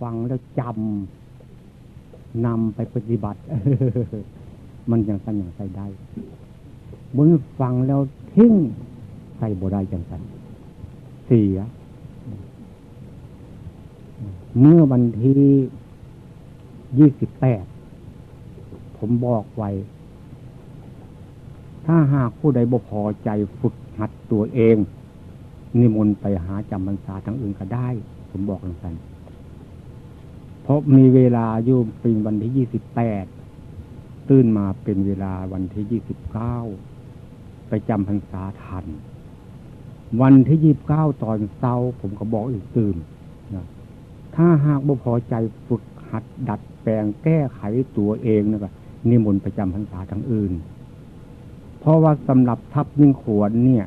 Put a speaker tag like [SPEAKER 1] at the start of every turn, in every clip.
[SPEAKER 1] ฟังแล้วจำนำไปปฏิบัติ มันยังสันอย่างใส่ได้บนฟังแล้วทิ้งใส่บ่ได้จังสันเสีย เมื่อวันที่ยี่สิบแปดผมบอกไว้ ถ้าหากผู้ใดบ่พอใจฝึกหัดตัวเอง นิมนต์ไปหาจำพรรษาทางอื่นก็ได้ ผมบอกกันสัน เพราะมีเวลาอยู่เป็นวันที่ยี่สิบแปดตื่นมาเป็นเวลาวันที่ยี่สิบเก้าไปจำพรรษาทัน วันที่ยี่บเก้าตอนเช้า ผมก็บอกอีกตื่นนะถ้าหากบ่พอใจฝึกหัดดัดแปลงแก้ไขตัวเองนะครับนิมนต์ประจำพรรษาทั้งอื่น เพราะว่าสำหรับทัพยิ่งขวนเนี่ย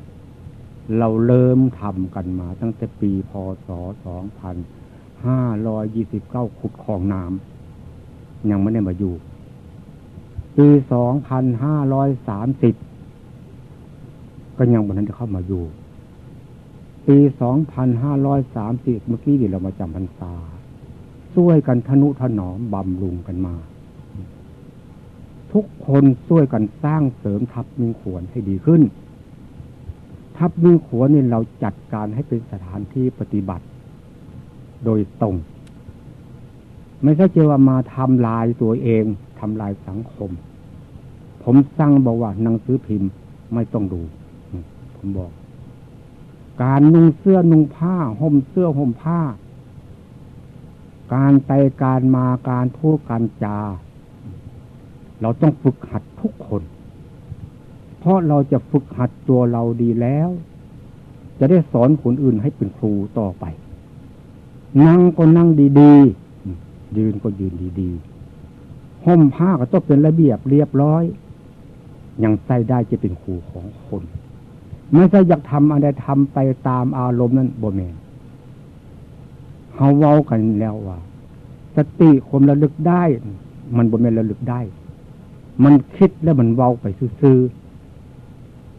[SPEAKER 1] เราเริ่มทำกันมาตั้งแต่ปีพศสองพัน ห้าร้อยยี่สิบเก้าขุดคลองน้ำยังไม่ได้มาอยู่ ปีสองพันห้าร้อยสามสิบก็ยังวันนั้นจะเข้ามาอยู่ ปีสองพันห้าร้อยสามสิบเมื่อกี้เดี๋ยวเรามาจำพรรษาช่วยกันทนุถนอมบำรุงกันมา ทุกคนช่วยกันสร้างเสริมทัพมิงขวนให้ดีขึ้น ทัพมิงขวนนี่เราจัดการให้เป็นสถานที่ปฏิบัติ โดยตรง ไม่ใช่เจว่ามาทำลายตัวเองทำลายสังคม ผมสั่งบอกว่าหนังสือพิมพ์ไม่ต้องดู ผมบอก การนุ่งเสื้อนุ่งผ้าห่มเสื้อห่มผ้า การไปการมาการพูดการจา เราต้องฝึกหัดทุกคน เพราะเราจะฝึกหัดตัวเราดีแล้ว จะได้สอนคนอื่นให้เป็นครูต่อไป นั่งก็นั่งดีๆ ยืนก็ยืนดีๆห่มผ้าก็ต้องเป็นระเบียบเรียบร้อย ยังใส่ได้จะเป็นครูของคนไม่ใช่อยากทำอะไรทำไปตามอารมณ์นั้นบ่แมนเขาเว้ากันแล้วว่า สติความระลึกได้ มันบนเมนระลึกได้ มันคิดแล้วมันเว้าไปซื่อ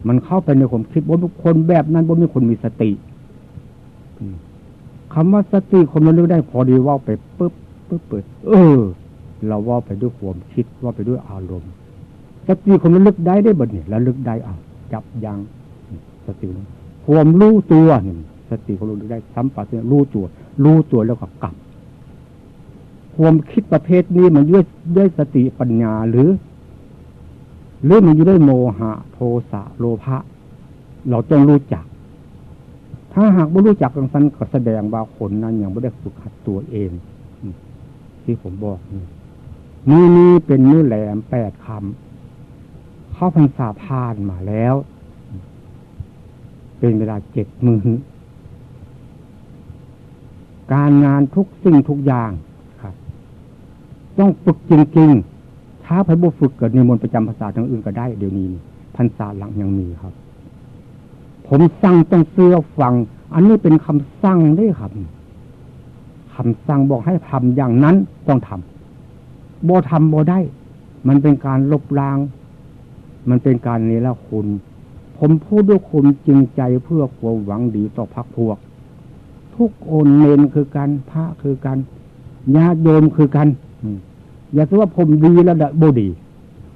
[SPEAKER 1] มันเข้าไปในความคิดบนคนแบบนั้นบนมีคนมีสติ คำว่าสติความระลึกได้พอดีว่าไปปุ๊บปุ๊บเปิด เออ เราว่าไปด้วยความคิดว่าไปด้วยอารมณ์ สติความระลึกได้ได้บทเนี่ยระลึกได้อะจับยังสติความรู้ตัวนี่สติความรู้ได้สัมปัสรู้ตัว รู้ตัวแล้วก็กลับ ความคิดประเภทนี้มันด้วยด้วยสติปัญญาหรือ หรือมันอยู่ด้วยโมหะ โทสะโลภะเราต้องรู้จัก ถ้าหากไม่รู้จักกังสันก็แสดงว่าคนนั้นยังไม่ได้ฝึกหัดตัวเองที่ผมบอกนี่นี่เป็นนื้อแหลมแปดคำเข้าพรรษาพานมาแล้ว เป็นเวลาเจ็ดมือการงานทุกสิ่งทุกอย่างครับ ต้องฝึกจริงๆถ้าพระบุฝึกเกิดในมนประจำภาษาทางอื่นก็ได้เดี๋ยวนี้พรรษาหลังยังมีครับ ผมสั่งต้องเสื้อฟัง อันนี้เป็นคำสั่งได้ครับคำสั่งบอกให้ทำอย่างนั้นต้องทำบ่ทำบ่ได้ มันเป็นการลบล้าง มันเป็นการเนรคุณ ผมพูดด้วยคุณจริงใจเพื่อความหวังดีต่อพักพวก ทุกโอนเนนคือกันพระคือกันญาติโยมคือกันอย่าคิดว่าผมดีแล้วดะบดี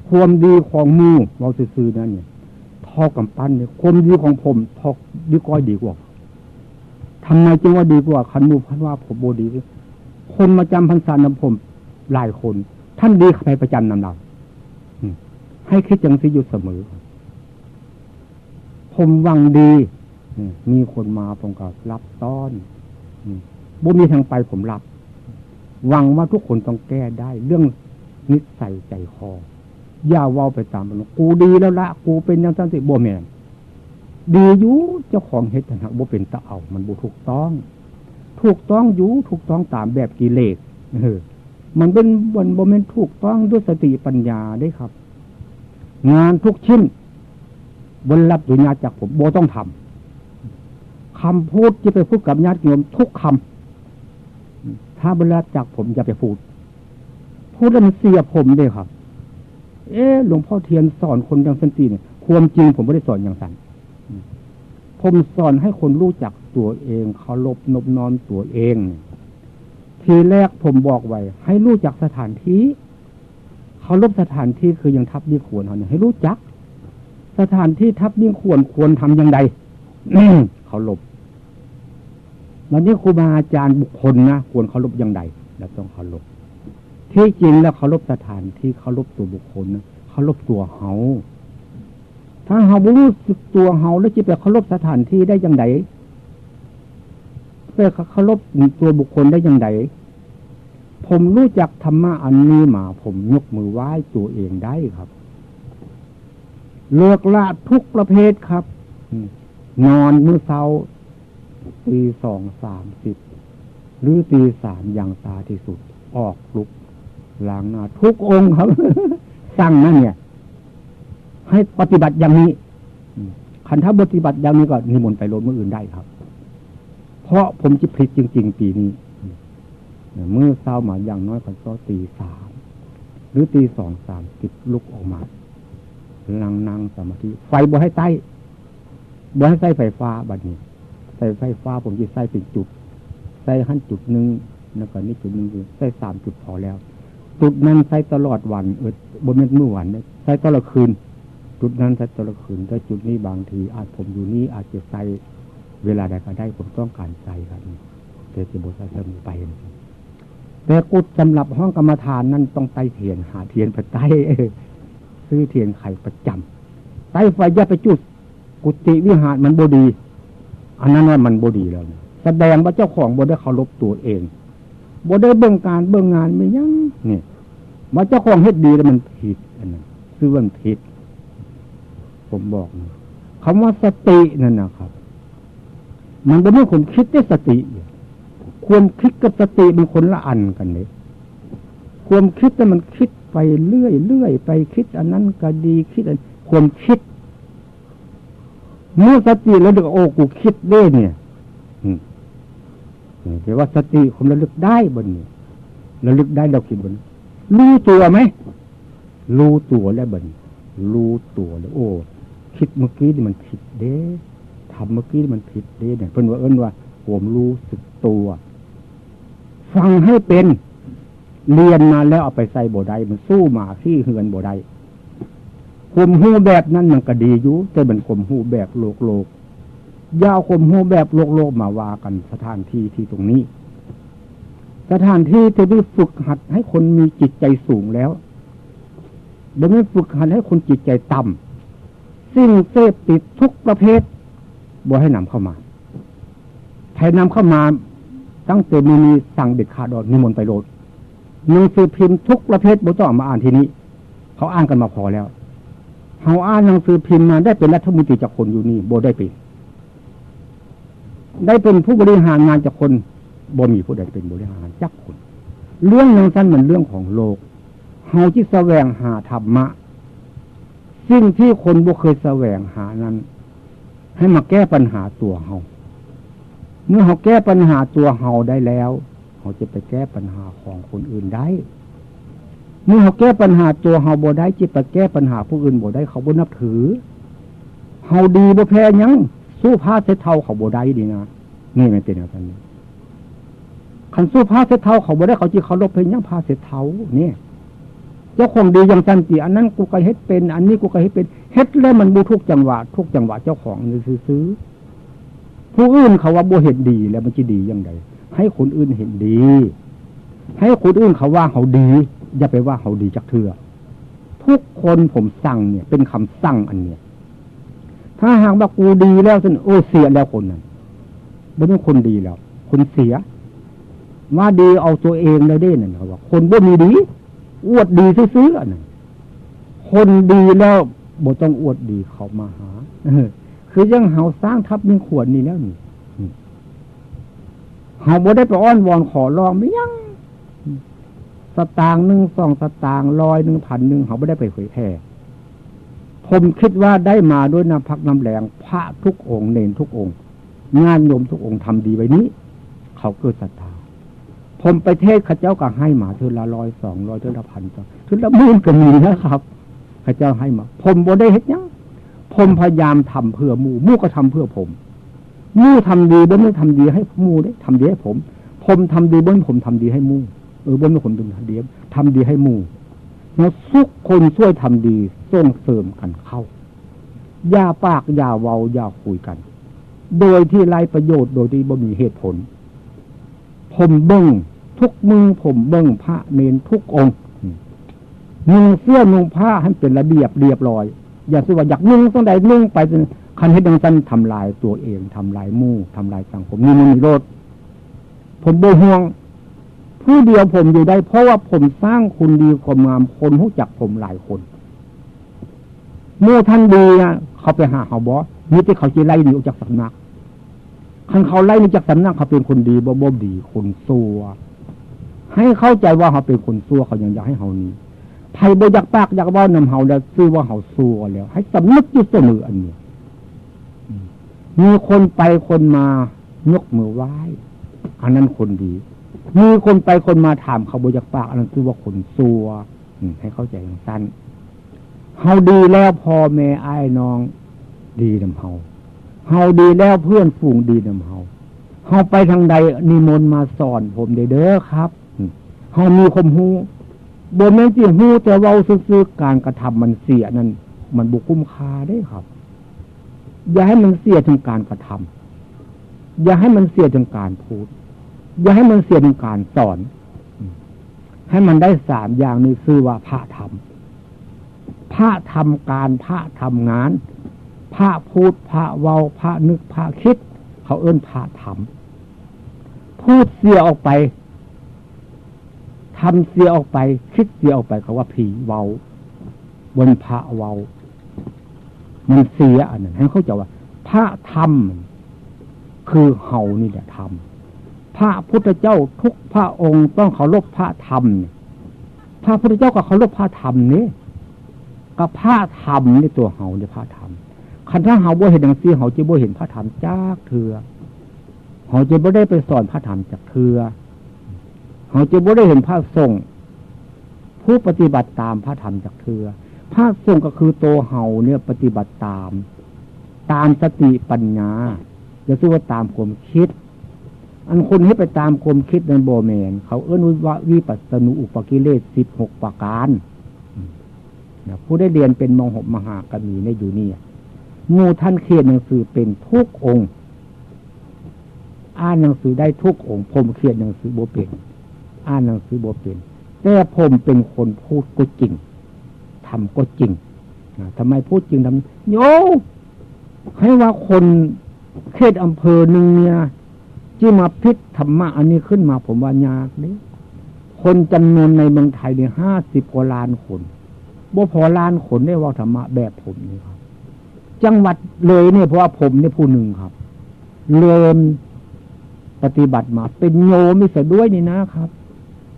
[SPEAKER 1] ความดีของมูเราซื้อๆนั่นเนี่ย ทอกับปั้นเนี่ยความดีของผมทอกดีก้อยดีกว่าทำไมจึงว่าดีกว่าคันมูพันว่าผมโบดี คนมาจำพรรษานำผมหลายคน ท่านดีใครประจำนำเราให้คิดอย่างสิอยู่เสมอ ผมวังดีมีคนมาผมก็รับต้อนบุมีทางไปผมรับหวังว่าทุกคนต้องแก้ได้ เรื่องนิสัยใจคอ อย่าว่าไปตามมันกูดีแล้วละกูเป็นอย่างนั้นสิบ่แมนดีอยู่เจ้าของเฮ็ดนะบ่เป็นตะเอา มันบุถูกต้อง ถูกต้องอยู่ถูกต้องตามแบบกิเลสเออมันเป็นบนบ่แมนถูกต้องด้วยสติปัญญาได้ครับ งานทุกชิ้นบนรับดุญญาจากผมโบต้องทำคำพูดที่ไปพูดกับญาติโยมทุกคำถ้าบรรลัจากผมอย่าไปพูด พูดแล้วมันเสียผมเลยครับ เอ๊หลวงพ่อเทียนสอนคนอย่างสันติเนี่ยความจริงผมไม่ได้สอนอย่างสันผมสอนให้คนรู้จักตัวเองเคารพนบนอนตัวเอง ทีแรกผมบอกไว้ ให้รู้จักสถานที่เขาลบสถานที่คือยังทับยิ่งควรเขาเนี่ยให้รู้จัก สถานที่ทับยิ่งควรควรทำอย่างไรเขาลบวันนี้ครูบาอาจารย์บุคคลนะควรเคารพอย่างไรเราต้องเคารพ ที่จริงแล้วเคารพสถานที่เคารพตัวบุคคลนะเคารพตัวเฮาถ้าเฮารู้สึกตัวเฮาแล้วจะไปเคารพสถานที่ได้อย่างไรไปเคารพตัวบุคคลได้อย่างไรผมรู้จักธรรมะอันนี้มา ผมยกมือไหว้ตัวเองได้ครับ เลือกละทุกประเภทครับ นอนมือเช้าตีสองสามสิบหรือตีสามอย่างตาที่สุด ออกลุก ล้างหน้าทุกองค์ครับสั่งนั่นเนี่ย ให้ปฏิบัติอย่างนี้คันถ้าปฏิบัติอย่างนี้ก็นิมนต์ไปโลดมืออื่นได้ครับ เพราะผมจิตผิดจริง ๆ ปีนี้เมื่อเช้ามาอย่างน้อยก็ก็ตีสามหรือตีสองสามสิบลุกออกมาลังนั่งสมาธิไฟบ่ให้ใต้บ่ให้ใส่ไฟฟ้าบัดนี้ ใส่ไฟฟ้าผมจะใส่เป็นจุด ใส่ขั้นจุดหนึ่งแล้วก็นี่จุดหนึ่งคือใส่สามจุดพอแล้ว จุดนั้นใส่ตลอดวันเออบนเม็ดมื่อวันเนี่ยใส่ตลอดคืน จุดนั้นใส่ตลอดคืนแต่จุดนี้บางทีอาจผมอยู่นี่อาจจะใส่เวลาใดก็ได้ผมต้องการใส่ครับแต่จะบดใส่เสมอไปแต่กุดสำหรับห้องกรรมฐานนั้นต้องไต่เทียนหาเทียนไปไต่ซื้อเทียนไข่ประจำไต่ไฟยาไปจุด กุฏิวิหารมันบดี อันนั้นว่ามันบดีแล้ว แสดงว่าเจ้าของบได้เคารพตัวเอง บได้เบื้องการเบื้องงานไม่ยังนี่ว่าเจ้าของเฮ็ดดีแล้วมันผิดอันนั้นคือมันผิด ผมบอกนะคำว่าสตินั่นนะครับ มันเป็นเรื่องผมคิดได้สติ ควรคิดกับสติเป็นคนละอันกันเลยควรคิดแต่มันคิดไปเรื่อยเรื่อยไปคิด อันนั้นก็ดีคิดอันควรคิดเมื่อสติแล้วดึกโอ้กูคิดได้เนี่ย แต่ว่าสติผมระลึกได้บนนี้ระลึกได้เราคิดบนรู้ตัวไหมรู้ตัวแล้วบนรู้ตัวแล้วโอ้ คิดเมื่อกี้นี่มันผิดเด้ทำเมื่อกี้มันผิดเด้เนี่ยเพิ่นว่าเอิ้นว่าผมรู้สึกตัว ฟังให้เป็น เรียนมาแล้วเอาไปใส่โบได้มันสู้มาที่เฮือนโบได้ข่มหูแบบนั้นมันก็ดีอยู่แต่เป็นข่มหูแบบโลกโลก ยาวข่มหูแบบโลกโลกมาว่ากันสถานที่ที่ตรงนี้ สถานที่ที่ได้ฝึกหัดให้คนมีจิตใจสูงแล้วโดยไม่ฝึกหัดให้คนจิตใจต่ำสิ่งเสพติดทุกประเภทบ่ให้นำเข้ามาใครนำเข้ามาตั้งแต่มีมีสั่งเด็ดขาดออกนิมนต์ไปโลดหนังสือพิมพ์ทุกประเภทบ่ต้องมาอ่านทีนี้ เขาอ่านกันมาพอแล้วเขาอ่านหนังสือพิมพ์มาได้เป็นรัฐมนตรีจากคนอยู่นี่โบได้เป็น ได้เป็นผู้บริหารงานจากคนบ่มีผู้ใดเป็นบริหารจักคน เรื่องนั้นสั้นเหมือนเรื่องของโลกเฮาที่แสวงหาธรรมะสิ่งที่คนบ่เคยแสวงหานั้น ให้มาแก้ปัญหาตัวเฮาเมื่อเขาแก้ปัญหาตัวเฮาได้แล้วเขาจะไปแก้ปัญหาของคนอื่นได้ เมื่อเขาแก้ปัญหาตัวเฮาบ่ได้จิตไปแก้ปัญหาผู้อื่นบ่ได้เขาบ่นับถือเฮาดีบ่แพ้ยังสู้ผ้าเสเท่าเขาบ่ได้ดีนะ นี่ไม่เป็นอย่างนั้นขันสู้ผ้าเสเท่าเขาบ่ได้เขาจีเขาลบเพยังผ้าเสเท่าเนี่ยเจ้าของดีอย่างจันจีอันนั้นกูก็เฮ็ดเป็น อันนี้กูก็เฮ็ดเป็นเฮ็ดแล้วมันบูทุกจังหวะทุกจังหวะเจ้าของซื้อผู้อื่นเขาว่าบ่เห็นดีแล้วมันจะดีอย่างไรให้คนอื่นเห็นดี ให้คนอื่นเขาว่าเขาดี อย่าไปว่าเขาดีจักเถื่อทุกคนผมสั่งเนี่ย เป็นคำสั่งอันเนี้ยถ้าหากว่ากูดีแล้วท่านโอ้เสียแล้วคนนั้น ไม่ใช่คนดีแล้ว คนเสียว่าดีเอาตัวเองเลยได้นั่นเขาว่าคนบ่มีดี อวดดีซื้อๆอันนั้นคนดีแล้วบ่ต้องอวดดีเขามาหาคือยังเฮาสร้างทับยังขวดนี่แล้วนี่เฮาบ่ได้ไปอ้อนวอนขอร้องไม่ยังสตางค์หนึ่งสองสตางค์ร้อยหนึ่งพันหนึ่งเขาไม่ได้ไปเผยแพร่ผมคิดว่าได้มาด้วยน้ำพักน้ำแรงพระทุกองค์เนนทุกองค์ งานโยมทุกองค์ทำดีไว้นี้ เขาเกิดศรัทธาผมไปเทศข้าเจ้าก็ให้มาเท่าละร้อยสองร้อยเท่าละพันเท่าละหมื่นก็มีนะครับข้าเจ้าให้มา ผมบ่ได้เห็นยังผมพยายามทำเพื่อมูมู่ก็ทำเพื่อผมมู่ทำดีบ่ไม่ทำดีให้มู่ได้ทำดีให้ผม ผมทำดีบนผมทำดีให้มู่เออบนผมทำดีทำดีให้มู่แล้วทุกคนช่วยทำดีส่งเสริมกันเข้าอย่าปากอย่าเว้าอย่าคุยกัน โดยที่ไรประโยชน์โดยที่บ่มีเหตุผล ผมเบิ้งทุกมือผมเบิ้งพระเนนทุกองค์นุ่งเสื้อนุ่งผ้าให้เป็นระเบียบเรียบร้อย อย่าสิว่าอยากนุ่งต้องใดนุ่งไปคันให้ดังสั้นทำลายตัวเองทำลายมู่ทำลายสังคมนี่มันมีโรดผมโบห่วง ผู้เดียวผมอยู่ได้ เพราะว่าผมสร้างคุณดีความงามคนรู้จักผมหลายคน มู่ท่านดีนะเขาไปหาเขาบอมีแต่เขาจะไล่ดีออกจากสำนักคันเขาไล่นีจากสำนักเขาเป็นคนดีบ่บ่ดีคนซัวให้เข้าใจว่าเขาเป็นคนซัวเขายังอยากให้เขานี้ไผ่บ่อยากปากอยากว่านำเฮาแล้วซื้อว่าเขาซัวแล้ว ให้สำนึกอยู่เสมออันนี้มีคนไปคนมายกมือไหว้อันนั้นคนดี มีคนไปคนมาถามเขาบอยากปาก อันนั้นคือว่าคนซัวให้เข้าใจอย่างสั้น เฮาดีแล้วพ่อแม่ไอ้น้องดีนำเฮาเฮาดีแล้วเพื่อนฝูงดีนำเฮาเฮาไปทางใดนิมนต์มาสอน ผมเด้อครับเฮามีคมหูบนแม่จริงหูแต่ว่าซื้อการกระทำมันเสียนั่นมันบุคุ้มคาได้ครับ อย่าให้มันเสียถึงการกระทำอย่าให้มันเสียถึงการพูด อย่าให้มันเสียถึงการสอน ให้มันได้สามอย่างนี้คือว่าพระธรรม พระทำการพระทำงาน พระพูดพระเว้าพระนึกพระคิด เขาเอื้นพระทำพูดเสียออกไปทำเสียออกไป คิดเสียออกไปเขาว่าผีเว้าบนพระเว้ามันเสียอันนั้นให้เขาจะว่า พระธรรม คือเฮานี่แหละธรรมพระพุทธเจ้าทุกพระองค์ต้องเคารพพระธรรมพระพุทธเจ้าก็เคารพพระธรรมนี่ ก็พระธรรมในตัวเฮาในพระธรรมคันถ้าเฮาบ่เห็นดังซี่เฮาจะบ่เห็นพระธรรมจากเถือเฮาจะบ่ได้ไปสอนพระธรรมจากเถือเฮาจะบ่ได้เห็นพระสงฆ์ผู้ปฏิบัติตามพระธรรมจากเถือพระสงฆ์ก็คือตัวเฮาเนี่ยปฏิบัติตาม ตามสติปัญญาจะซื้อว่าตามความคิด อันคนให้ไปตามความคิดในโบแมนเขาเอื้อนว่าวิปัสสนุอุปกิเลสสิบหกประการ นะผู้ได้เรียนเป็นมงหกมหากมีในอยู่นี่งูท่านเขียนหนังสือเป็นทุกองค์ อ่านหนังสือได้ทุกองค์ ผมเขียนหนังสือโบเป็น อ่านหนังสือโบเป็นแต่ผมเป็นคนพูดก็จริงทำก็จริงทำไมพูดจริงทำโยให้ว่าคนเขตอำเภอหนึ่งเนี่ยที่มาพิษธรรมะอันนี้ขึ้นมาผมว่ายากเนี่ยคนจำนวนในเมืองไทยเนี่ยห้าสิบกว่าล้านคน บ่พอล้านขนได้ว่าธรรมะแบบผมนี่ครับ จังหวัดเลยเนี่ยเพราะว่าผมเนี่ยผู้หนึ่งครับ เริ่มปฏิบัติมา เป็นโยมิสด้วยนี่นะครับ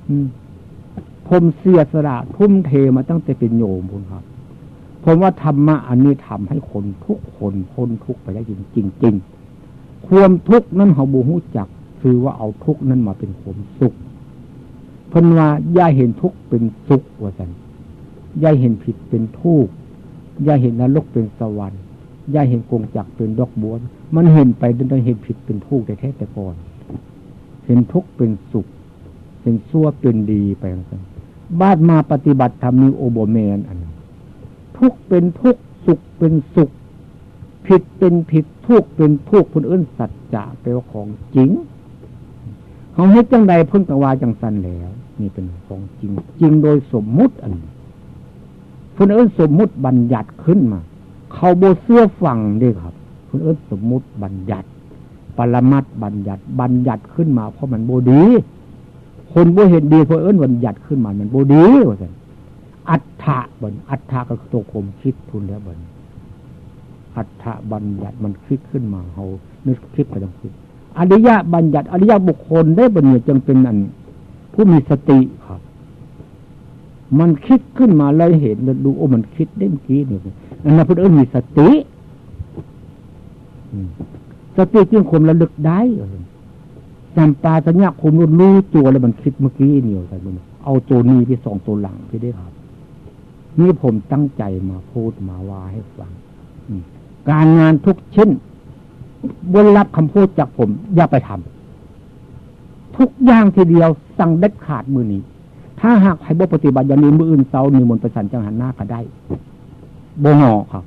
[SPEAKER 1] อืมผมเสียสละทุ่มเทมาตั้งแต่เป็นโยมคุณครับ ผมว่าธรรมะอันนี้ทำให้คนทุกคนพ้นทุกไปได้จริงจริงความทุกข์นั้นเขาบูฮู้จัก คือว่าเอาทุกข์นั้นมาเป็นความสุขเพิ่นว่าย่าเห็นทุกข์เป็นสุขว่าสัน ย่าเห็นผิดเป็นทุกข์ย่าเห็นนรกเป็นสวรรค์ย่าเห็นกงจักเป็นดอกบัวมันเห็นไปจนเห็นผิดเป็นทุกข์แต่แท้แต่ก่อน เห็นทุกข์เป็นสุข เห็นซั่วเป็นดีไปกันบ้านมาปฏิบัติธรรมมีโอโบเมนอันทุกเป็นทุกสุขเป็นสุข ผิดเป็นผิดทุกเป็นทุกคนอื่นสัจจะเป็นของจริงเขาให้จังใดพึ่งตะวาจังสันแล้ว นี่เป็นของจริง จริงโดยสมมุติอันนี้ คุณเอิญสมมุติบัญญัติขึ้นมา เขาโบเสื้อฝั่งด้วยครับคุณเอิญสมมุติบัญญัติ ปรมัดบัญญัติ บัญญัติขึ้นมา เพราะมันโบดี คนโบเห็นดีเพราะเอิญบัญญัติขึ้นมามันโบดีว่าสันอัฏฐะบนอัฏฐะก็คือตัวคมคิดทุนแล้วบนอัฏฐะบัญญัติมันคิดขึ้นมาเขานึกคิดไปต้องคิดอริยะบัญญัติอริยะบุคคลได้บนเนี่ยจึงเป็นอัน ผู้มีสติครับ มันคิดขึ้นมาเลยเห็นดูโอ้มันคิดได้เมื่อกี้เนี่ยอันนั้นพุทธเอิญมีสติสติจึงคมระลึกได้สัมปาสัญญาคมรู้ตัวแล้วมันคิดเมื่อกี้เนี่ยแต่เอาตัวนี้ไปส่องตัวหลังไปได้ครับ นี่ผมตั้งใจมาพูดมาว่าให้ฟังการงานทุกชิ้นบนรับคำพูดจากผม อย่าไปทำทุกอย่างทีเดียวสั่งเด็ดขาดมือนี้ ถ้าหากให้บปฏิบัติอย่างนี้มืออื่นเศร้ามีมนประสันจังหันหน้าก็ได้โบงอครับ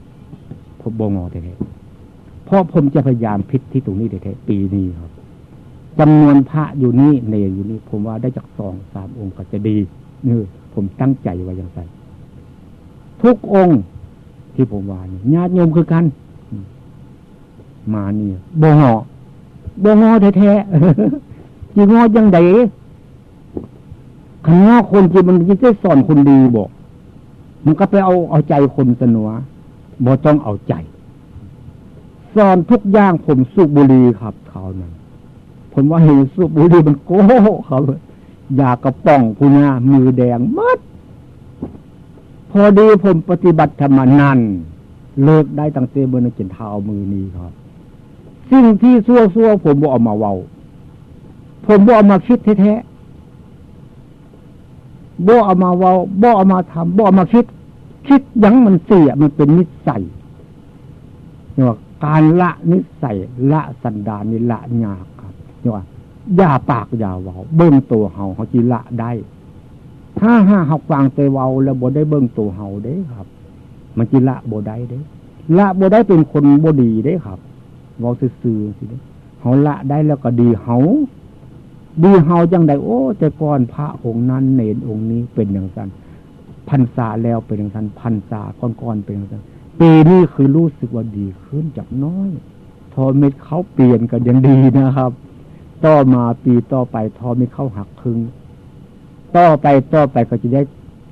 [SPEAKER 1] ผมโบงอแท้ๆเพราะผมจะพยายามพิษที่ตรงนี้แท้ๆปีนี้ครับจำนวนพระอยู่นี่เนยอยู่นี่ผมว่าได้จากสองสามองค์ก็จะดีนี่ผมตั้งใจไว้อย่างไรทุกองค์ที่ผมว่านี่ญาติโยมคือกัน มาเนี่ยบงอบงอแท้ๆจีงอยังไง ขันงอคนจีมันจะสอนคนดีบอก มันก็ไปเอาเอาใจคนสนัวบ่ต้องเอาใจ สอนทุกอย่างผมสูบบุรีครับเขานั้นผมว่าเห็นสูบบุรีมันโก้เขาอยากกระป๋องพุญามือแดงมัดพอดีผมปฏิบัติธรรมนันเลิกได้ตั้งแต่เบอร์นจินเท้ามือนี้ครับ สิ่งที่ซัวซัวผมบ่เอามาเว้า ผมบ่เอามาคิดแท้ๆ บ่เอามาเว้าบ่เอามาทำบ่เอามาคิด คิดยังมันเสียมันเป็นนิสัยเนี่ยว่าการละนิสัยละสันดานนี่ละยากครับเนี่ยว่าอย่าปากอย่าเว้าเบิ้งตัวเฮาเขาจีละได้ ถ้าห้าเขาฟังเตเว้าแล้วบ่ได้เบิ้งตัวเฮาเด้ครับ มันจีละบ่ได้เด้ ละบ่ได้เป็นคนบ่ดีเด้ครับเว้าซื่อๆสิเฮาละได้แล้วก็ดีเฮา ดีเฮาจังไดโอ้แต่ก่อนพระองค์นั้นเนรองค์นี้เป็นอย่างนั้นพันษาแล้วเป็นอย่างนั้นพันษาก่อนๆเป็นอย่างนั้นปีนี้คือรู้สึกว่าดีขึ้นจากน้อยทอเม็ดเขาเปลี่ยนกันยังดีนะครับ ต่อมาปีต่อไปทอเม็ดเขาหักครึ่งต่อไปต่อไปก็จะได้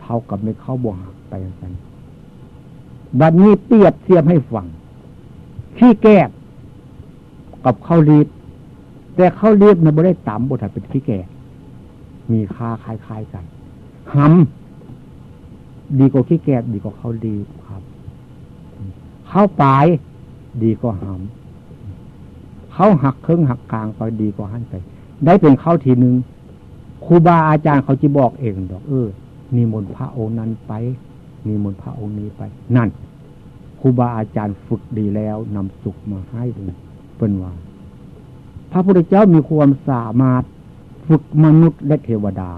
[SPEAKER 1] เท่ากับเม็ดเขาบวหักไปอย่างนั้นบัดนี้เปรียบเทียบให้ฟังขี้แก้กับข้าวรีบ แต่ข้าวรีบมันไม่ได้ต่ำบทเป็นขี้แก่ มีค่าคล้ายๆกันหำดีกว่าขี้แก่ดีกว่าเขาวรีครับเข้าปลายดีกว่าหำเขาหักเครื่องหักกลางไปดีกว่าหันไป ได้เป็นข้าวทีหนึ่งครูบาอาจารย์เขาจะบอกเองดอก เออมีมนพระองค์นั้นไปมีมนพระองค์นี้ไป นั่นครูบาอาจารย์ฝึกดีแล้วนำสุขมาให้เลยเป็นว่า พระพุทธเจ้ามีความสามารถฝึกมนุษย์และเทวดา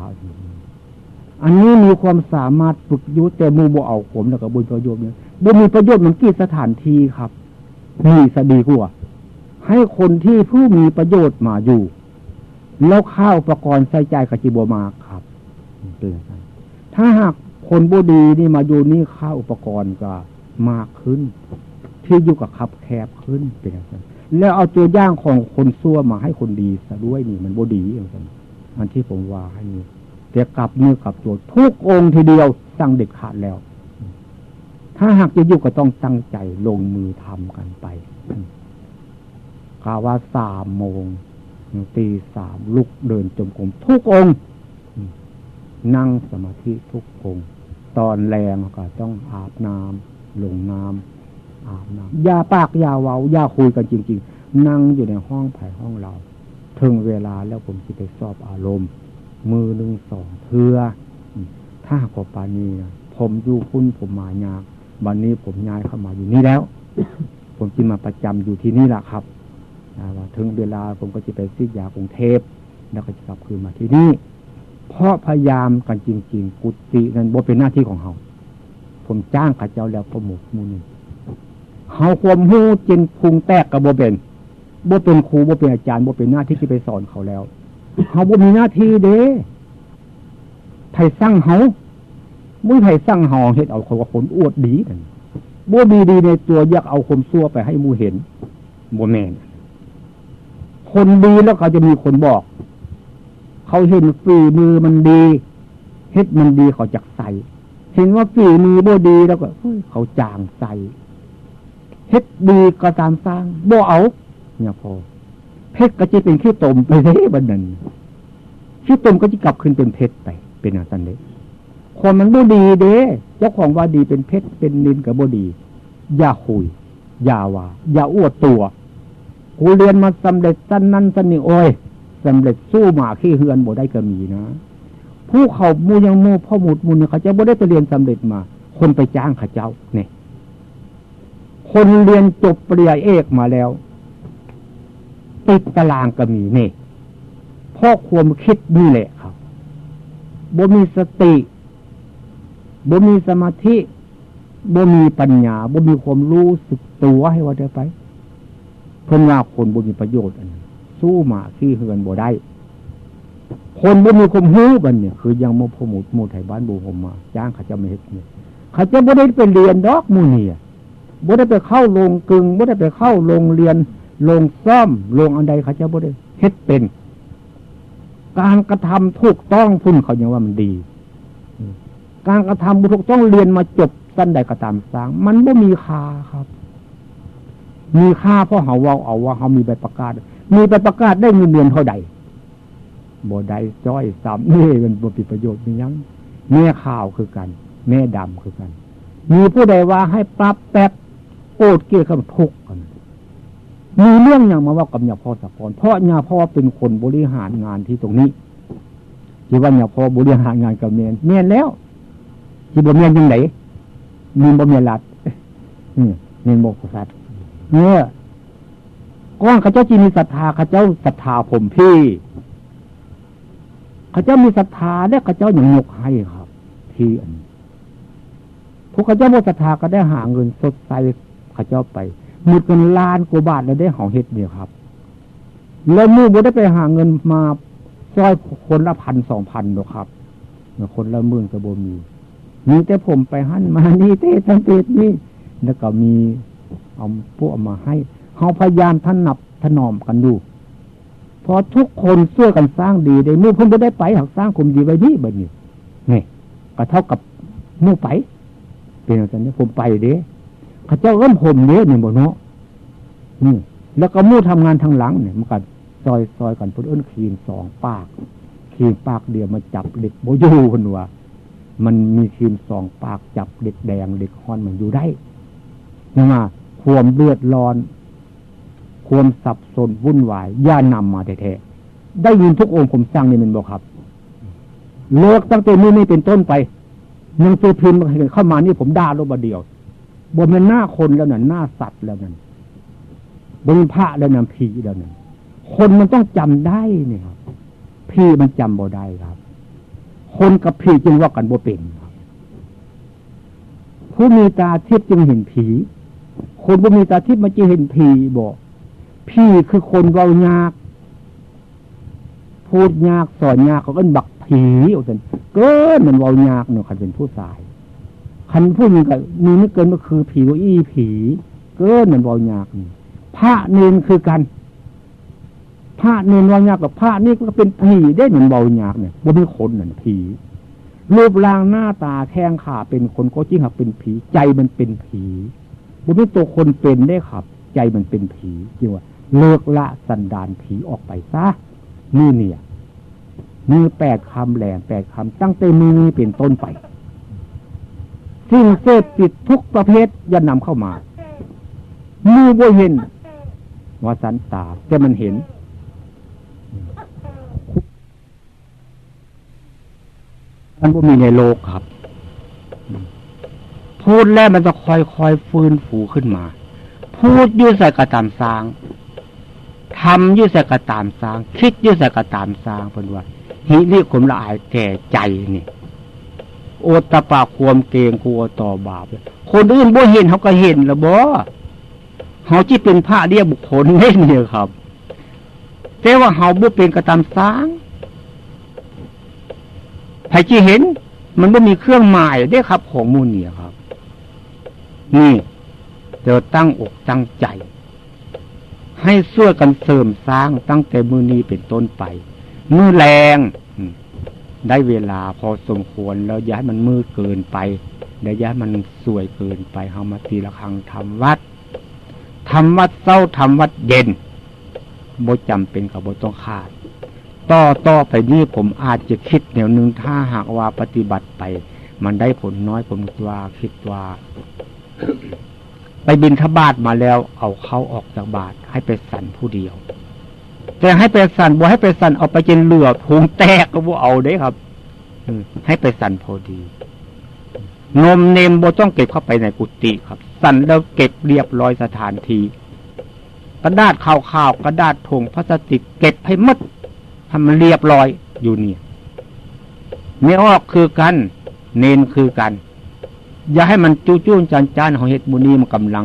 [SPEAKER 1] อันนี้มีความสามารถฝึกยุแต่มูบ่เอาผมแล้วก็บุญประโยชน์เนี่ยบุญมีประโยชน์มันกี่สถานที่ครับนี่สดีกว่าให้คนที่ผู้มีประโยชน์มาอยู่ แล้วข้าวประกรณ์ใส่ใจกับจิบมาครับเป็นถ้าหากคนบุดีนี่มาอยู่นี่ข้าวอุปกรณ์ก็มากขึ้น ที่อยู่กับขับแคบขึ้นเป็นอย่างนั้น แล้วเอาตัวย่างของคนซั่วมาให้คนดีซะด้วยนี่ มันบดีอย่างนั้นอันที่ผมว่าให้นี่เดี๋ยวกลับเนื้อกลับตัวทุกองค์ทีเดียวสั่งเด็ดขาดแล้ว ถ้าหากจะอยู่ก็ต้องตั้งใจลงมือทำกันไปกาว่าสามโมงตีสามลุกเดินจมกรมทุกองค์นั่งสมาธิทุกองค์ตอนแรงก็ต้องอาบน้ำลงน้ำ อาบน้ำยาปากยาเว้ายาคุยกันจริง ๆ นั่งอยู่ในห้องไผ่ห้องเราถึงเวลาแล้วผมจะไปสอบอารมณ์ มือหนึ่งสองเพื่อถ้าขอปานีนะผมอยู่พุ่นผมมายากวันนี้ผมย้ายเข้ามาอยู่นี่แล้ว ผมจิมาประจำอยู่ที่นี่แหละครับว่าถึงเวลาผมก็จะไปซิกยากรุงเทพแล้วก็จะกลับคืนมาที่นี่เพราะพยายามกันจริง ๆ กุฏินั้นบ่เป็นหน้าที่ของเขาผมจ้างข้าเจ้าแล้วก็หมุกมูนี่ เขาความหูจนพุงแตกกับโบเป็นโบเป็นครูโบเป็นอาจารย์โบเป็นหน้าที่ที่ไปสอนเขาแล้วเขาโบมีหน้าที่เด้ไผ่สร้างเขามุ้ยไผ่สร้างหอเห็ดเอาคนว่าคนอวดดีกันบ่มีดีในตัวอยากเอาคมซัวไปให้มูเห็นบ่แม่นคนดีแล้วเขาจะมีคนบอก เขาเห็นฝีมือมันดีเฮ็ดมันดีเขาจักใส่ เห็นว่าฝีมือบ่ดีแล้วก็เขาจางใส่ เฮ็ดดีก็ตามสร้างบ่เอาเนี่ยพอเพชรก็จะเป็นขี้ตมไปเลยบันนั้นขี้ตมก็จะกลับขึ้นเป็นเพชรไป เป็นอะไรเด้คนมันบ่ดีเด้เจ้าของว่าดีเป็นเพชรเป็นนินกับบ่ดี อย่าคุย อย่าว่า อย่าอวดตัว กูเรียนมาสำเร็จสั้นนั้นสั้นนี่โอ้ยสำเร็จสู้หมาขี้เฮือนบ่ได้ก็มีนะผู้เขามูยังมูพ่อหมุดมูเนี่ยเขาจะบ่ได้ไปเรียนสำเร็จมา คนไปจ้างข้าเจ้าเนี่ย คนเรียนจบปริญญาเอกมาแล้ว ติดตารางก็มีเนี่พราะความคิดนี่แหละครับบ่มีสติบ่มีสมาธิบ่มีปัญญาบ่มีความรู้สึกตัวให้ว่าได้ไป เพิ่นว่าคนบ่มีประโยชน์อันสู้มาขี้เฮือนบ่ได้ คนบ่มีความรู้บันเนี่ย คือยังมาพมุดมูไทยบ้านบูผมมา จ้างเขาจะไม่เห็นเนี่ยเขาจะบ่ได้ไปเรียนดอกมูเนี่ย บ่ได้ไปเข้าโรงกึงบ่ได้ไปเข้าโรงเรียนโรงซ่อมโรงอันใดเขาจะบ่ได้เฮ็ดเป็น การกระทำถูกต้องพุ่นเขาอย่างว่ามันดี การกระทำบุถูกต้องเรียนมาจบสั้นใดก็ตามสร้าง มันไม่มีค่าครับ มีค่าเพราะเขาว่าเอาว่าเขามีใบประกาศ มีใบประกาศได้เงินเดือนเท่าใดบ่ได้จ้อยสามนี่มันบ่ปิดประโยชน์มียังแม่ข่าวคือกัน แม่ดำคือกัน มีผู้ใดว่าให้ปรับแป๊บ โอดเกี่ยวกับทุกกันมีเรื่องอย่างมาว่ากับยาพ่อสะพรเพราะยาพ่อเป็นคนบริหารงานที่ตรงนี้ที่ว่ายาพ่อบริหารงานกับเมียนเมียนแล้วที่บ่เมียนยังไงมีบ่เมียนลัดนี่เมียนบอกสัตว์เนี่ยก้อนข้าเจ้าจีมีศรัทธาข้าเจ้าศรัทธาผมพี่ข้าเจ้ามีศรัทธาและข้าเจ้าอย่างยกให้ครับ ที่อันพวกข้าเจ้าโมศรัทธาก็ได้หาเงินสดใส ข้าเจ้าไปมุดเงินล้านกว่าบาทแล้วได้ห่องเฮ็ดเนี่ยครับ แล้วมู่บ่ได้ไปหาเงินมาซอยคนละพันสองพันหรอกครับคนละหมื่นกระโบมีมีแต่ผมไปหั่นมานี่เตทั้งเตนี่แล้วก็มีเอาพวกมาให้เขาพยายามท่านนับถนอมกันอยู่พอทุกคนเสื้อกันสร้างดีได้มู่เพิ่งจะได้ไปหักสร้างคุมดีไว้นี่แบบนี้นี่ก็เท่ากับมู่ไป เป็นอย่างนี้ผมไปเด้ ข้าเจ้าเริ่มผมเนี้ยนึ่บนเนาะนี่แล้วก็มู่ทำงานทางหลังเนี่ยมันกันซอยซอยกันพุ่นเอิ้นขีนสองปาก ขีนปากเดียวมาจับเด็กโบยูคนว่ามันมีคีมสองปากจับเด็กแดงเด็กฮอนมันอยู่ได้นี่มาความเลือดร้อน ความสับสนวุ่นวายย่านำมาแท้ๆได้ยินทุกองค์ผมสร้างนี่มันบอกครับ เลิกตั้งแต่มือนี้เป็นต้นไปยังตัวพิมพ์เข้ามานี่ผมด่าลบเดียว บนมันหน้าคนแล้วนั่นหน้าสัตว์แล้วนั่นบนพระแล้วนั่นผีแล้วนั่นคนมันต้องจำได้เนี่ยครับพี่มันจำบ่ได้ครับ คนกับผีจึงว่ากันบ่เป็นผู้มีตาทิพย์จึงเห็นผี คนบ่มีตาทิพย์มันจะเห็นผีบอกผีคือคนเว้ายากพูดยากสอนยากเขาก็บักผีเอาสิเกินมันเว้ายากเนาะคันเป็นผู้สาย คันผู้นี้ก็มีไม่เกินก็คือผีว่าอี้ผี เกินมันเว้ายากพระเนนคือกันพระเนนวางยากกับพระนี่ก็เป็นผีได้เหมือนเบายากเนี่ยว่าเป็นคนเหมือนผีรูปร่างหน้าตาแข้งขาเป็นคนก็จริงครับเป็นผี ใจมันเป็นผีบุเป็นตัวคนเป็นได้ครับ ใจมันเป็นผีจริงว่าเลิกละสันดานผีออกไปซะนี่เนี่ย มือแปดคำแหลงแปดคำตั้งแต่มือเป็นต้นไป สิ่งเสพติดทุกประเภทยันนำเข้ามามือบ่เห็นว่าสันตาแต่มันเห็นมันก็มีในโลกครับ พูดแล้วมันจะคอยคอยฟื้นฟูขึ้นมา พูดยืดใส่กระตามสร้างทำยืดใส่กระตามสร้าง คิดยืดใส่กระตามสร้างเป็นว่าหิริขมละอายแก่ใจนี่ โอตปาความเกงกลัวต่อบาป คนอื่นบ่เห็นเขาก็เห็นล้วบ่เขาที่เป็นพระเรียกบุคคลนี่เนี่ยครับ แต่ว่าเขาบุเป็นกระตามสร้างใครที่เห็น มันไม่มีเครื่องหมายได้ครับ ของมูลเนี่ยครับ นี่เดี๋ยวตั้งอกตั้งใจ ให้ช่วยกันเสริมสร้างตั้งแต่มือนี้เป็นต้นไป มือแรง ได้เวลาพอสมควรแล้วย้ายมันมืดเกินไปเดี๋ยวย้ายมันสวยเกินไปเฮามาตีละครังทำวัดทำวัดเศร้าทำวัดเย็นบ่จำเป็นกับบ่ต้องขาด ต่อต่อไปนี้ผมอาจจะคิดแนวหนึ่งถ้าหากว่าปฏิบัติไป มันได้ผลน้อยผมว่าคิดว่า ไปบินทบาทมาแล้ว เอาเขาออกจากบาทให้ไปสั่นผู้เดียว แต่ให้ไปสั่นบ่ให้ไปสั่นเอาไปจนเหลือพุงแตกก็บ่เอาได้ครับให้ไปสั่นพอดี นมเนมบ่ต้องเก็บเข้าไปในกุฏิครับ สั่นแล้วเก็บเรียบร้อยสถานทีกระดาษข่าวๆกระดาษถงพลาสติกเก็บให้มัดทำมันเรียบร้อยอยู่เนี่ยไม่ออกคือกัน เนนคือกัน อย่าให้มันจู้จู้จันจานของเฮ็ดบุนีมันกำลัง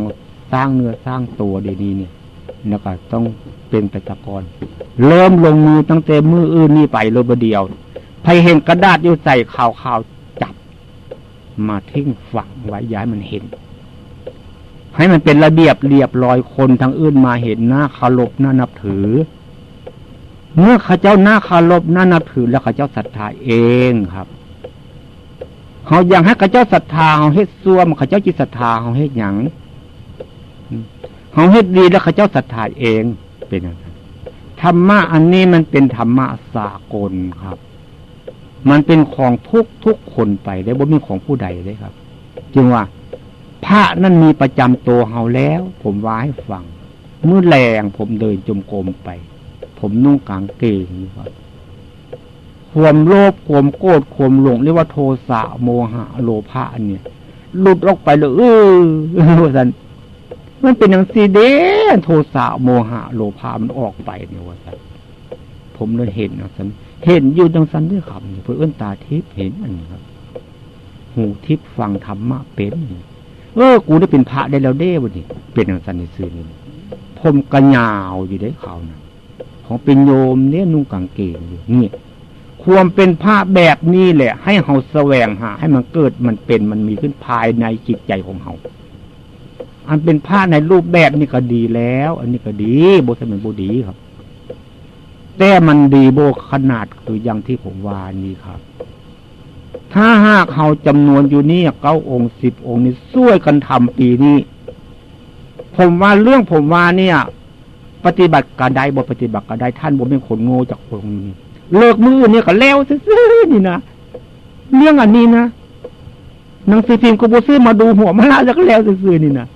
[SPEAKER 1] สร้างเนื้อสร้างตัวดีๆเนี่ยแล้วก็ต้อง เป็นประชากรเริ่มลงมือตั้งแต่มืออื่นนี่ไปเลยบเดียวใครเห็นกระดาษอยู่ใส่ข่าวข่าวจับ มาทิ้งฝังไว้ย้ายมันเห็น ให้มันเป็นระเบียบเรียบร้อยคนทางอื่นมาเห็นหน้าคารพหน้านับถือ เมื่อข้าเจ้าหน้าคารพหน้านับถือ แล้วข้าเจ้าศรัทธาเองครับเขาอยากให้ข้าเจ้าศรัทธาเขาเฮ็ดซัวมข้าเจ้าจิตศรัทธาเขาเฮ็ดหยังเขาเฮ็ดดีแล้วข้าเจ้าศรัทธาเอง เป็นอย่างนั้นธรรมะอันนี้มันเป็นธรรมะสากลครับ มันเป็นของทุกทุกคนไปได้บ่มีของผู้ใดเลยครับ จึงว่า พระนั่นมีประจำตัวเฮาแล้ว ผมว่าให้ฟังเมื่อแรงผมเดินจมกรมไป ผมนุ่งกางเกงอยู่ครับความโลภความโกรธความหลงเรียกว่าโทสะโมหะโลภะเนี่ยหลุดออกไปเลยเออว่าสัน มันเป็นอย่างสีเดโทสะโมหะ โลภะมันออกไปเนี่ยว่าสันผมเลยเห็นนะสันเห็นอยู่ดังสันด้วยครับเพื่อเอื้นตาทิพย์เห็นอันนี้ครับ หูทิพย์ฟังธรรมะเป็นเออกูได้เป็นพระได้แล้วเด้วันนี้เป็นอย่างสันในซื่อนี่ผมกระยาวอยู่ได้เขานะของเป็นโยมเนี่ยนุ่งกางเกงอยู่เนี่ความเป็นพระแบบนี้แหละ ให้เขาแสวงหา ให้มันเกิดมันเป็นมันมีขึ้นภายในจิตใจของเขา อันเป็นผ้าในรูปแบบนี่ก็ดีแล้ว อันนี้ก็ดีโบสมันโบดีครับ แต่มันดีโบขนาดคืออย่างที่ผมว่านี่ครับ ถ้าหากเขาจำนวนอยู่นี่เก้าองค์สิบองค์นี่ช่วยกันทำปีนี้ผมว่าเรื่องผมว่าเนี่ย ปฏิบัติการใดบ่ปฏิบัติการใดท่านบ่เป็นคนโง่จากค์นี้เลิกมือเนี่ยก็แล้วซื้อนี่นะเรื่องอันนี้นะหนังสือพิมพ์กูบูซื้อมาดูหัวมาลาจากแล้วซื้อนี่นะ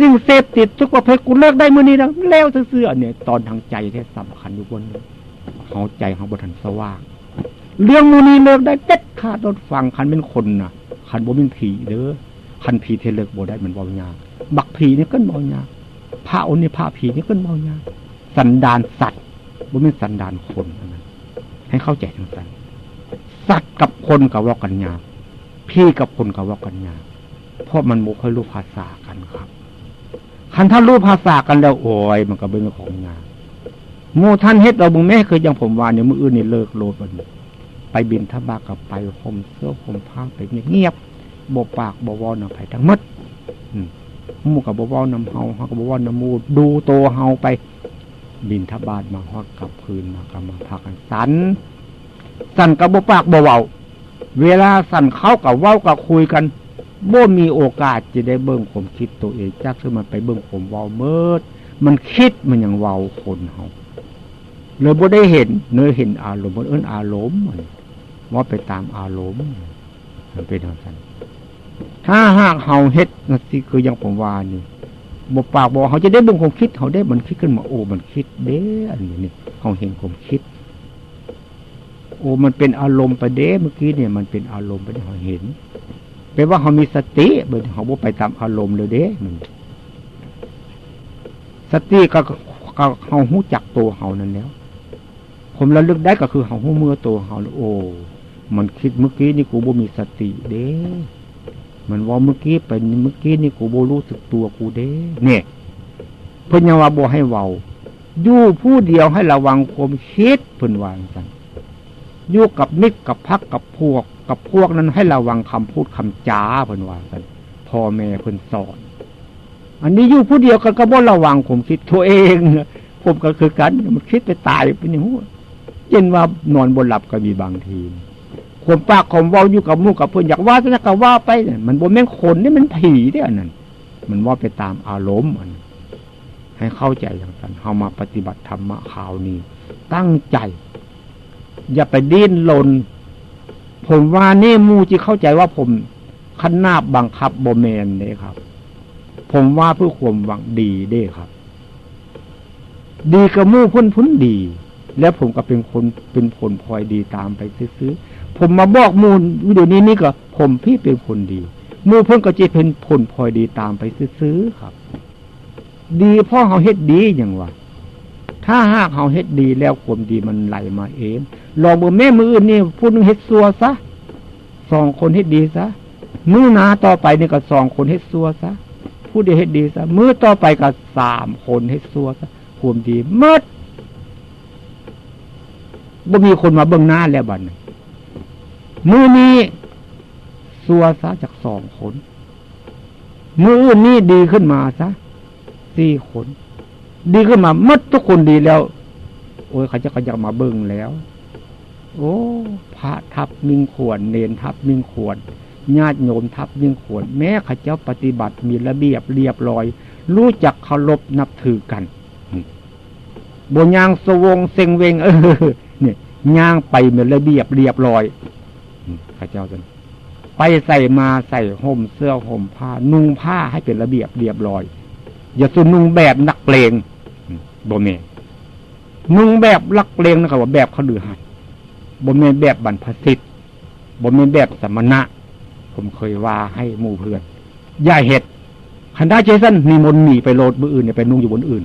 [SPEAKER 1] สิ่งเสพติดทุกประเภทกูเลิกได้เมื่อนี้แล้วซื้อเนี่ย ตอนทางใจแท้สำคัญอยู่บนเขาใจเขาบทันสว่างเรื่องมือนี้เลิกได้เด็ดขาดรถฟังคันเป็นคนนะคันบ่เป็นผีเด้อคันผีเทเลิกบ่ได้เหมือนบ่ยาบักผีนี่ก็บ่ยาพระอนนี่พระผีนี่ก็บ่ยาสันดานสัตว์บ่เป็นสันดานคนนะให้เข้าใจทั้งสันสัตว์กับคนกับว่ากันยาพี่กับคนกับว่ากันยาเพราะมันมุค่อยรู้ภาษากันครับ คันถ้านรู้ภาษากันแล้วโอ้ยมันก็เป็นของงานโมท่านเฮ็ดเราบุงแม่เคยยังผมวานเนี่ยมืออื่นนี่เลิกโลดมันไปบินทบากับไปห่มเสื้อห่มผ้าไปเงียบๆบปากบวอนไปทั้งมดมูกับบวอนำเฮาเฮากับบวอนำมูดูโตเฮาไป บินทบาทมาฮอดกลับคืนมากมาพากันสัน สันกับบปากบเวาเวลาสันเข้ากับเว้ากับคุยกัน บ่มีโอกาสจะได้เบิ่งผมคิดตัวเองจักขึ้นมาไปเบิ่งผมเว้าเมิด มันคิดมันยังเว้าคนเฮาเลยบ่ได้เห็น เนื้อเห็นอารมณ์มันเอิ้นอารมณ์ว่าไปตามอารมณ์มันเป็นอย่างนั้นถ้าหากเฮาเฮ็ดนั่นสิคือยังผมว่านี่บอกปากบอกเขาจะได้เบ่งความคิดเขาได้มันคิดขึ้นมาโอ้มันคิดเด้อันนี้นี่เขาเห็นความคิด โอ้มันเป็นอารมณ์ไปเด้เมื่อกี้เนี่ยมันเป็นอารมณ์ไปได้เขาเห็น แปลว่าเขามีสติเบอร์เขาบอกไปตามอารมณ์เลยเด้สติก็เขาหู้จักตัวเขานั่นแล้ว ผมระลึกได้ก็คือเขาหู้เมื่อตัวเขาโอ้มันคิดเมื่อกี้นี่กูบ่มีสติเด้มันว่าเมื่อกี้เป็นเมื่อกี้นี่กูโบรู้สึกตัวกูเด้เนี่ยเพิ่นยังว่าโบให้เว้าอยู่ผู้เดียวให้ระวังความคิดเพิ่นวางกันอยู่กับมิกกับพักกับพวก กับพวกนั้นให้ระวังคำพูดคำจาเพิ่นวากันพ่อแม่เพิ่นสอน อันนี้อยู่ผู้เดียวกันก็บ่ระวังผมคิดตัวเองผมก็คือกันมันคิดไปตายเป็นอย่างนี้เช่นว่านอนบนหลับก็มีบางทีผมปากผมว่าอยู่กับมูกับเพื่อนอยากว่าจะก็ว่าไปเนี่ยมันบนแม่งคนนี่มันผีเนี่ยนั่นมันว่าไปตามอารมณ์มันให้เข้าใจอย่างนั้นเอามาปฏิบัติธรรมะข่าวนี้ ตั้งใจ อย่าไปดิ้นรน ผมว่านี่มูจะเข้าใจว่าผมขนนาบบังคับโบเมนเนี่ยครับ ผมว่าเพื่อความหวังดีเด้ครับ ดีกับมู่พ้นพ้นดี แล้วผมก็เป็นคนเป็นผลพลอยดีตามไปซื้อผมมาบอกมูลวิดีโอนี้นี่ก็ ผมพี่เป็นคนดีมูเพิ่นก็จะเป็นผลพลอยดีตามไปซื้อครับ ดีพ่อเขาเฮ็ดดีอย่างว่า ถ้าหากเขาเฮ็ดดีแล้วความดีมันไหลมาเองลองมือแม่มืออื่นนี่พูดนึงเฮ็ดซัวซะสองคนเฮ็ดดีซะมือหนาต่อไปนี่ก็สองคนเฮ็ดซัวซะผู้เดีเฮ็ดดีซะมือต่อไปก็สามคนเฮ็ดซัวซะความดีมดบ่มีคนมาเบื้องหน้าแล้วบัดมือนี้ซัวซะจากสองคนมืออื่นนี่ดีขึ้นมาซะสี่คน ดีขึ้นมามัดทุกคนดีแล้ว โอ้ยเขาจะก็อยามาเบิ่งแล้ว โอ้พระทับมิ่งขวนเนนทับมิ่งขวนญาติโยมทับมิ่งขวนแม้ข้าเจ้าปฏิบัติมีระเบียบเรียบร้อย รู้จักเคารพนับถือกันบนยางสวงเซงเวง เออเนี่ยย่างไปมีระเบียบเรียบร้อยข้าเจ้าจนไปใส่มาใส่ห่มเสื้อห่มผ้า นุ่งผ้าให้เป็นระเบียบเรียบร้อย อย่าสุนุ่งแบบนักเลง บ่เมนุ่งแบบลักเลงนะครับว่าแบบเขาดือหัดบ่เมแบบบรรพสิทธิ์บ่เมแบบสมณะ ผมเคยว่าให้หมู่เพื่อนอย่าเห็ดคันได้เจสันมีมนหนีไปโลดมืออื่นเนี่ยไปนุ่งอยู่บนอื่น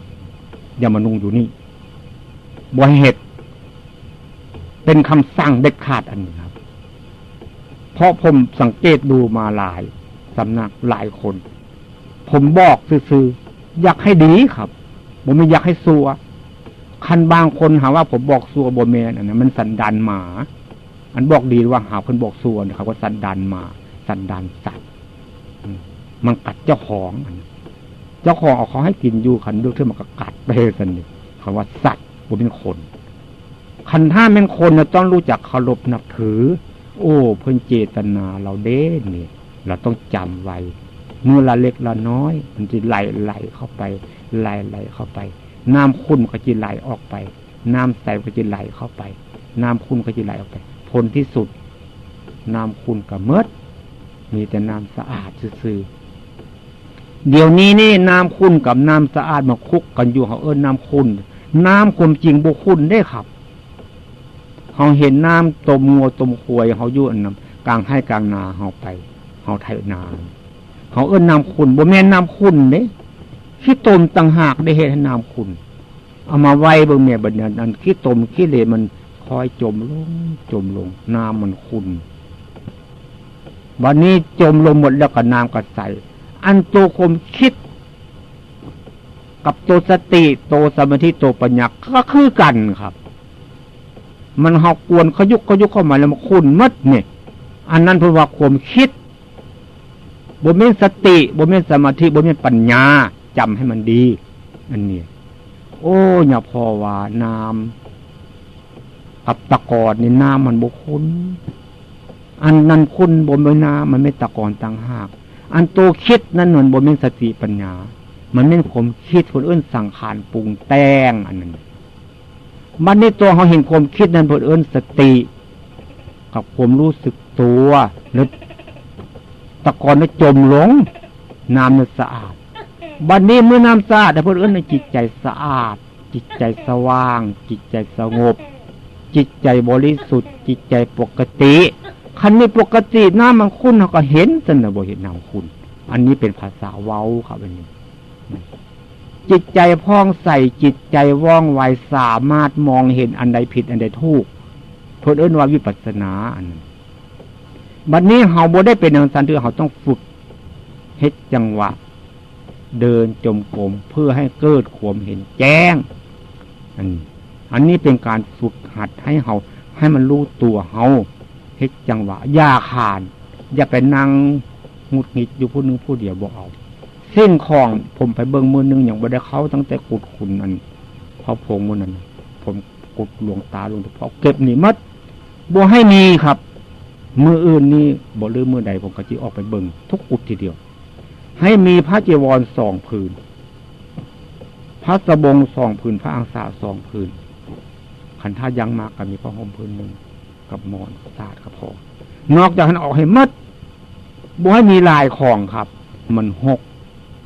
[SPEAKER 1] อย่ามานุ่งอยู่นี่บ่ให้เห็ดเป็นคำสั่งเด็ดขาดอันนี้ครับ เพราะผมสังเกตดูมาหลายสำนักหลายคน ผมบอกซื่อๆอยากให้ดีครับ ผมไม่อยากให้ซัวคันบางคนหาว่าผมบอกซัวโบเมนอันนั้นมันสันดานหมา อันบอกดีว่าหาคนบอกซัวนะครับว่าสันดานหมา สันดานสัตว์มันกัดเจ้าของเจ้าของเอาเขาให้กินอยู่คันดูเท่ามันก็กัดไปสันนี่คำว่าสัตว์ผมเป็นคนคันถ้าเป็นคนต้องรู้จักเคารพนับถือ โอ้ เพิ่อนเจตนาเราเด้เนี่ยเราต้องจำไว้เมื่อละเล็กละน้อย มันจะไหลไหลเข้าไป ไหลไหลเข้าไป น้ำขุ่นก็จะไหลออกไป น้ำใสก็จะไหลเข้าไป น้ำขุ่นก็จะไหลออกไป ผลที่สุด น้ำขุ่นกับเมดมีแต่น้ำสะอาดซื่อเดี๋ยวนี้นี่น้ำขุ่นกับน้ำสะอาดมาคุกกันอยู่เขาเอิ้นน้ำขุ่นน้ำความจริงบุคุณได้ครับเขาเห็นน้ำตมงัวตมควยเขายุ่นน้ำกลางให้กลางนาเขาไปเขาไถนาเขาเอิ้นน้ำคุณบ่แม่นน้ำคุณเด้ ขี้ตมต่างหากได้เห็นน้ำคุณ เอามาไว้เบิ่งเมียบัดนี้นันขี้ตมขี้เลมันคอยจมลง จมลง น้ำมันคุณวันนี้จมลงหมดแล้วก็น้ำก็ใสอันตัวคมคิด กับตัวสติตัวสมาธิตัวปัญญาก็คือกันครับ มันหอกกวนขยุกขยุกเข้ามาแล้วมันคุ้นมัดเนี่ยอันนั้นเพราะว่าความคิดบ่มีสติบ่มีสมาธิบ่มีปัญญา จำให้มันดีอันนี้โอ้ยาพอว่าน้ำกับตะกอนนี่น้ำมันบุคุ้นอันนั้นคุณบ่มีน้ำมันไม่ตะกอนต่างหาก อันตัวคิดนั่นมันบ่มีสติปัญญา มันไม่ผมคิดคนอื่นสั่งขานปรุงแต่งอันนั้นมันนี่ตัวเขาเห็นความคิดนั้นเพื่อเอิญสติ กับความรู้สึกตัวหรือตะกอนนั้นจมลงน้ำนั้นสะอาด บัดนนี้เมื่อน้ำสะอาดเพื่อเอิญในจิตใจสะอาด จิตใจสว่าง จิตใจสงบ จิตใจบริสุทธิ์ จิตใจปกติคันนี้ปกติน้ำมันคุ้นเขาก็เห็นจนบ่เห็นน้ำคุณ อันนี้เป็นภาษาเว้าครับอันนี้จิตใจพ้องใส่จิตใจว่องไวสามารถมองเห็นอันใดผิดอันใดถูกเพื่อเอื้นว่าวิปัสสนาอันบัดนนี้เฮาบ่ได้เป็นอย่างสันตือเขาต้องฝึกเฮ็ดจังหวะ เดินจมกรมเพื่อให้เกิดขวมเห็นแจ้ง อันอันนี้เป็นการฝึกหัดให้เฮาให้มันรู้ตัวเฮาเฮ็ดจังหวะอย่าขาน อย่าไปนั่งงุดหงิดอยู่ผู้นึงผู้เดียวบอกเอาเส้นของผมไปเบิ้งมือนึงอย่างบได้เขาตั้งแต่กุดขุนอันพอพงมือนั้น ผมกุดหลวงตาหลวงตาเก็บหนีมัดบัให้มีครับมืออื่นนี่บ่ลืมมือใดผมก็จีออกไปเบิ้งทุกกุดทีเดียว ให้มีพระเจวรสองผืน พระสบงสองผืน พระอังสาสองผืน ขันท่ายังมากกับมีพระห่มผืนหนึ่งกับมอนศาสตร์กับพอนอกจากนั้นออกให้มัดบัวให้มีลายของครับ มันหก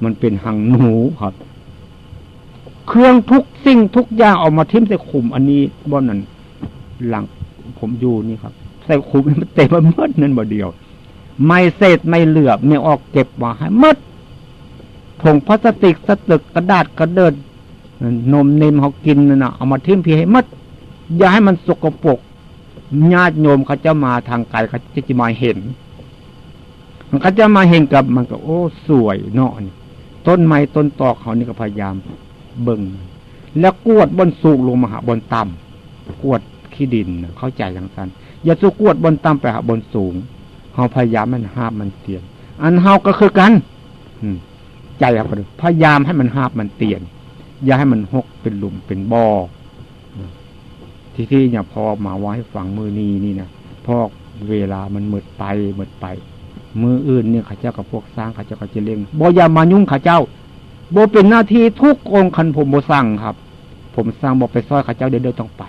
[SPEAKER 1] มันเป็นหังหนูครับ เครื่องทุกสิ่งทุกอย่างออกมาทิ้มใส่ขุมอันนี้บ่นั่นหลังผมอยู่นี่ครับ ใส่ขุมมันเต็มมาเมื่อนั่นบ่เดียว ไม่เศษไม่เหลือไม่ออกเก็บมาให้มดผงพลาสติกสตึกกระดาษกระเดิดนมเนมเขากินนะเอามาทิ้งพี่ให้มัดอย่าให้มันสกปรกญาติโยมเขาจะมาทางไกลเขาจะจะมาเห็น มันก็จะมาเห็นกับมันก็ โอ้ สวยเนาะนี่ต้นไม้ต้นตอกเขานี่ก็พยายาม เบิ่งแล้วกวดบนสูงลงมาหาบนต่ำกวดขี้ดินเข้าใจอย่างสั้นอย่าสู้กวดบนต่ำไปหาบนสูงาพยายามมันห้าบมันเตียน อันเฮาก็คือกัน อืมใจครับพยายามให้มันห้าบมันเตียน อย่าให้มันหกเป็นหลุมเป็นบ่อที่ที่เนี่ยพอมาไว้ฝังมือนีนี่นะพอเวลามันหมดไปหมดไป มืออื่นเนี่ยข้าเจ้ากับพวกสร้างข้าเจ้าก็จะเล่งบ่อย่ามายุ่งข้าเจ้าโบเป็นหน้าที่ทุกองคันผมโบสั่งครับ ผมสร้างบอกไปซอยข้าเจ้าเดินเดินต้องไป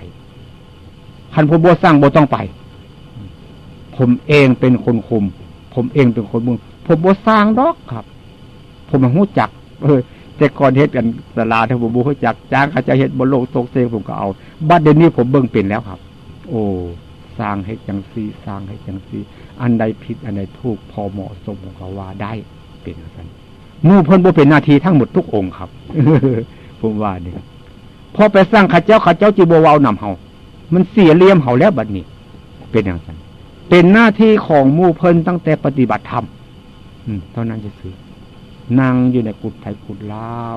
[SPEAKER 1] คันผมโบสั่งโบต้องไป ผมเองเป็นคนคุม ผมเองเป็นคนมึงผมโบสร้างดอกครับ ผมมาหู้จัก เออแต่ก่อนเฮ็ดกันสลาถ้าผมบูฮู้จักจ้างข้าจ้าเฮ็ดบนโลกตกเซงผมก็เอาบัดเดี๋ยวนี้ผมเบิ่งเป็นแล้วครับ โอ้สร้างให้จังซีสร้างให้จังซีอันใดผิดอันใดถูกพอเหมาะสมของเขาว่าได้เป็นกันมู่เพิ่นบ่เป็นนาทีทั้งหมดทุกองค์ครับผมว่าเนี่ยพอไปสร้างข้าเจ้าข้าเจ้าจีบวาวนำเฮามันเสียเลี่ยมเฮาแล้วบัดนี้ เป็นอย่างนั้น เป็นหน้าที่ของมู่เพิ่นตั้งแต่ปฏิบัติธรรมเท่านั้นจะซื้อนั่งอยู่ในกุฏไทยกุฏลาว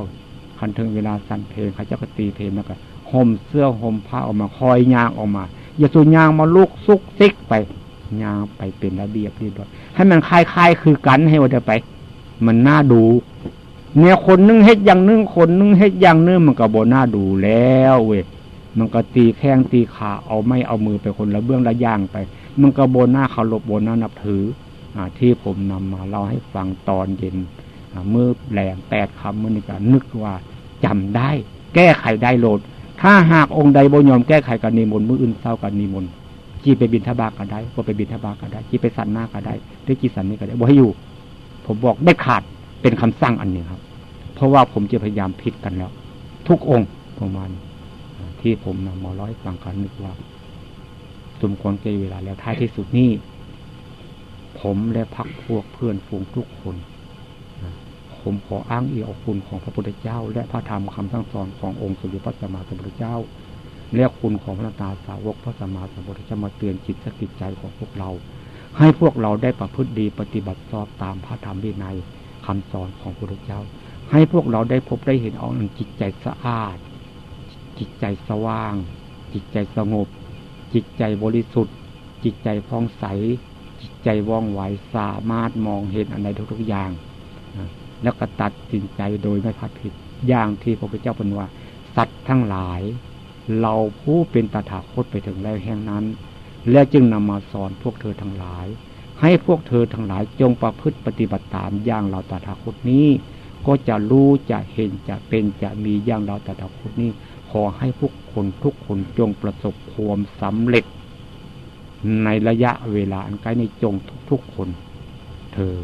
[SPEAKER 1] คันถึงเวลาสั่นเพลงข้าเจ้าก็ตีเพลงแล้วก็ห่มเสื้อห่มผ้าออกมาคอยยางออกมา อย่าสูญยางมาลุกซุกซิกไปยางไปเป็นระเบียบเรียบร้อยให้มันคลายๆคือกันให้วันเดไป มันน่าดู เนี่ยคนนึงเฮ็ดอย่างนึงคนนึงเฮ็ดอย่างนึงมันก็บ่น่าดูแล้วเว้ยมันก็ตีแข้งตีขาเอาไม่เอามือไปคนละเบื้องละย่างไป มันก็โบหน้าเคารพโบหน้านับถืออที่ผมนำมาเล่าให้ฟังตอนเย็นเมื่อแหลงแปดคำมื่อนี้ก็นึกว่าจำได้ แก้ไขได้โลด ถ้าหากองค์ใดบ่ยอมแก้ไขกันนิมนต์มืออื่นเศร้ากันนิมนต์จีไปบินทบาก็ได้บ่ไปบินทบาก็ได้จีไปสันหน้าก็ได้หรือจีสันนี้ก็ได้บ่ให้อยู่ ผมบอกได้ขาดเป็นคำสั่งอันนี้ครับ เพราะว่าผมจะพยายามพิดกันแล้ว ทุกองค์ประมาณที่ผมนำมาร้อยฟังกันนึกว่า สมควรเกเวลาแล้วท้ายที่สุดนี้ผมและพักพวกเพื่อนฝูงทุกคนผมขออ้างอีออกคุณของพระพุทธเจ้า และพระธรรมคำสั่งสอนขององค์สมเด็จพระสัมมาสัมพุทธเจ้า และคุณของพระตาสาวกพระสัมมาสัมพุทธเจ้ามาเตือนจิตสกิจใจของพวกเรา ให้พวกเราได้ประพฤติดีปฏิบัติชอบตามพระธรรมวินัยคำสอนของพระพุทธเจ้า ให้พวกเราได้พบได้เห็นเอาจิตใจสะอาด จิตใจสว่าง จิตใจสงบ จิตใจบริสุทธิ์ จิตใจพองใส จิตใจว่องไวสามารถมองเห็นอะไรทุกๆอย่าง แล้วก็ตัดสินใจโดยไม่พัดผิดอย่างที่พระพุทธเจ้าเป็นว่า สัตว์ทั้งหลาย เราผู้เป็นตถาคตไปถึงแล้วแห่งนั้น และจึงนำมาสอนพวกเธอทั้งหลาย ให้พวกเธอทั้งหลายจงประพฤติปฏิบัติตามอย่างเราตถาคตนี้ ก็จะรู้จะเห็นจะเป็นจะมีอย่างเราตถาคตนี้ อให้พวกคนทุกคนจงประสบความสำเร็จ ในระยะเวลาอันใกล้ในจงทุกๆคนเธอ